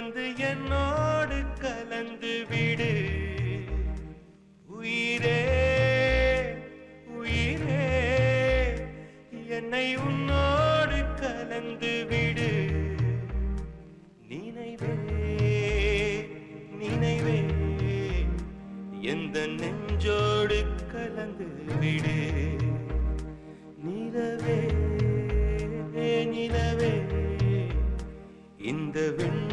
வந்து என்னோடு கலந்து விடு. உயிரே உயிரே என்னை உன்னோடு கலந்து விடு. நினைவே நினைவே எந்த நெஞ்சோடு கலந்து விடு. நிலவே நிலவே இந்த விண்ணோடு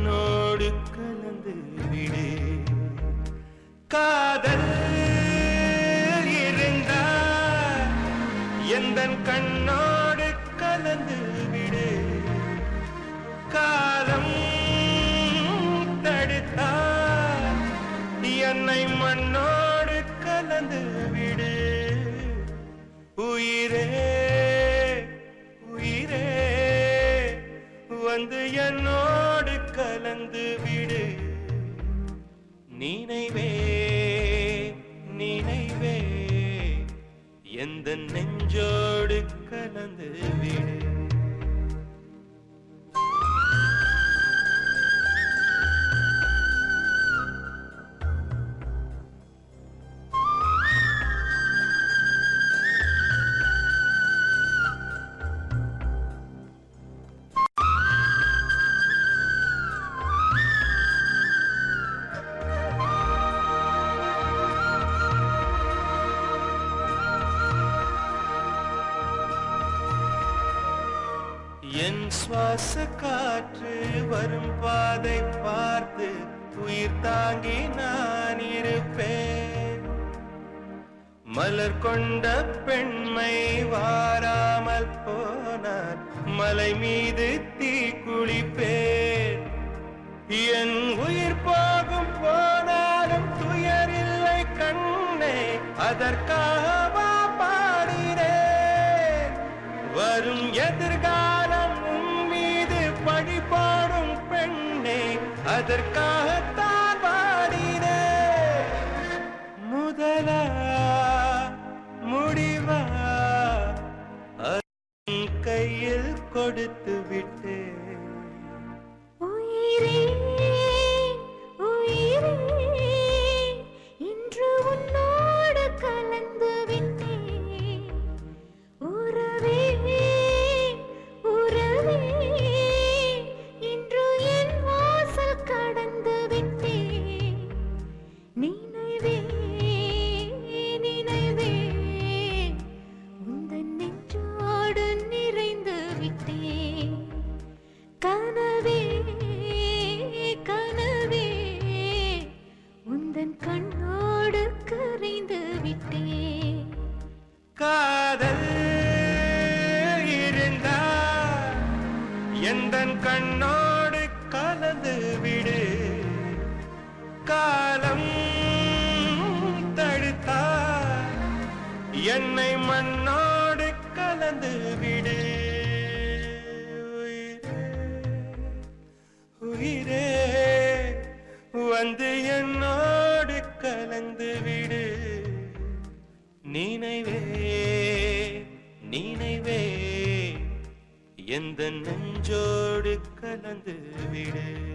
கண்ணோடு கலந்து விடு. காலம் தடுத்தால் என்னை மண்ணோடு கலந்து விடு. உயிரே உயிரே வந்து என்னோடு கலந்து விடு. நினைவே நினைவே எந்த நெஞ்சோடு கலந்து விடு. என் சுவாச காற்று வரும் பாதை பார்த்து உயிர் தாங்கி நான் இருப்பேன். மலர் கொண்ட பெண்மை வாராமல் போனார் மலை மீது தீ குளிப்பேன். என் உயிர் போகும் போனாலும் துயரில்லை கண்ணே அதற்காக எதற்காகத்தான் பாடினே. முதல முடிவா கையில் கொடுத்து விட்டேன். கரைந்து காதல் இருந்தா எந்த கண்ணோடு கலந்து விடு. காலம் தடுத்தா என்னை கலந்து விடு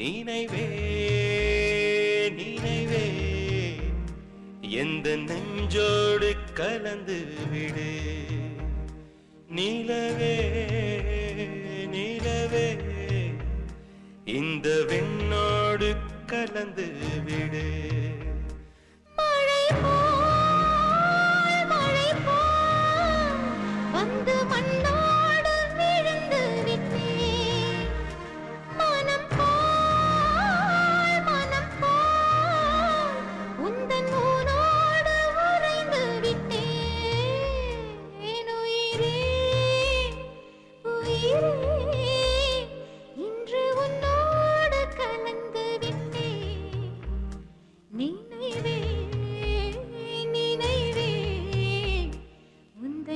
நினைவே நினைவே. எந்த நெஞ்சோடு கலந்து விடு. நிலவே நிலவே. இந்த வெண்ணோடு கலந்து விடு.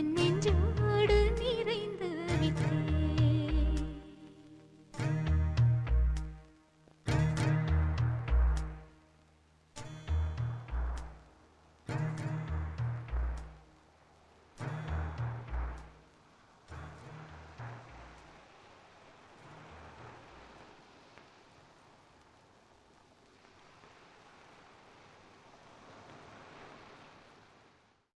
in me too.